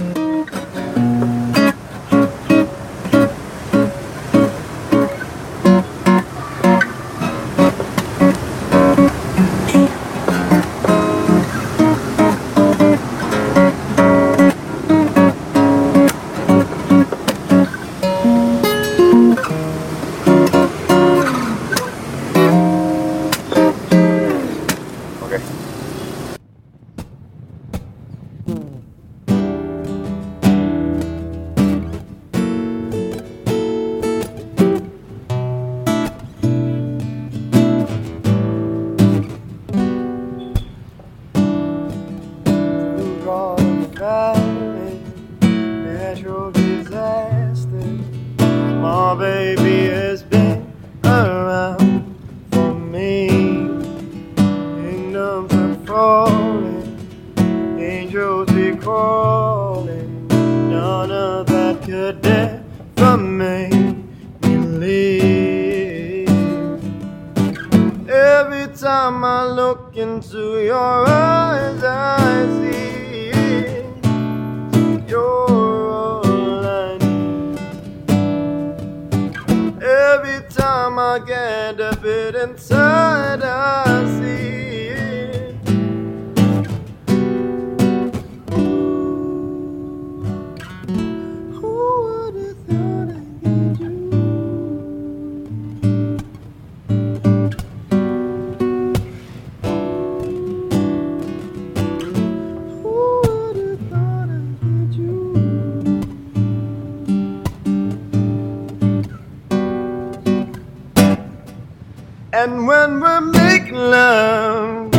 Bye. natural disaster. My baby has been around for me. Kingdoms are falling, angels be calling. None of that could ever make me leave. Every time I look into your eyes, I see. time I get a bit inside, out. And when we're making love,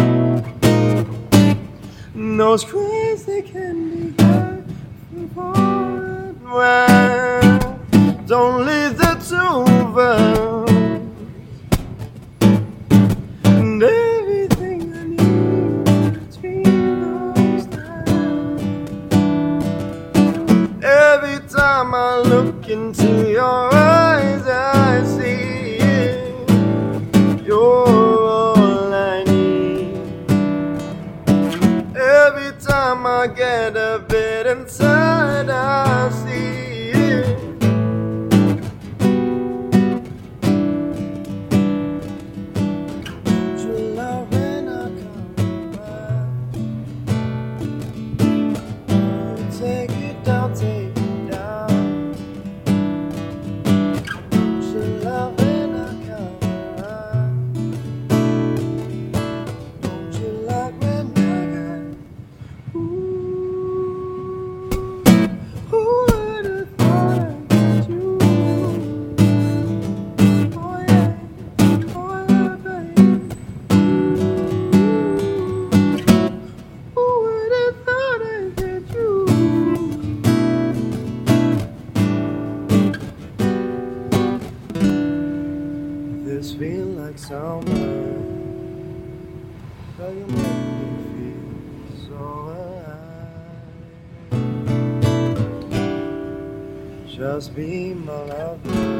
those cries they can be heard from far and It's only the two us. And everything I need between those times. Every time I look into your a bit inside, I see always feel like summer. How you make me feel so alive. Just be my lover.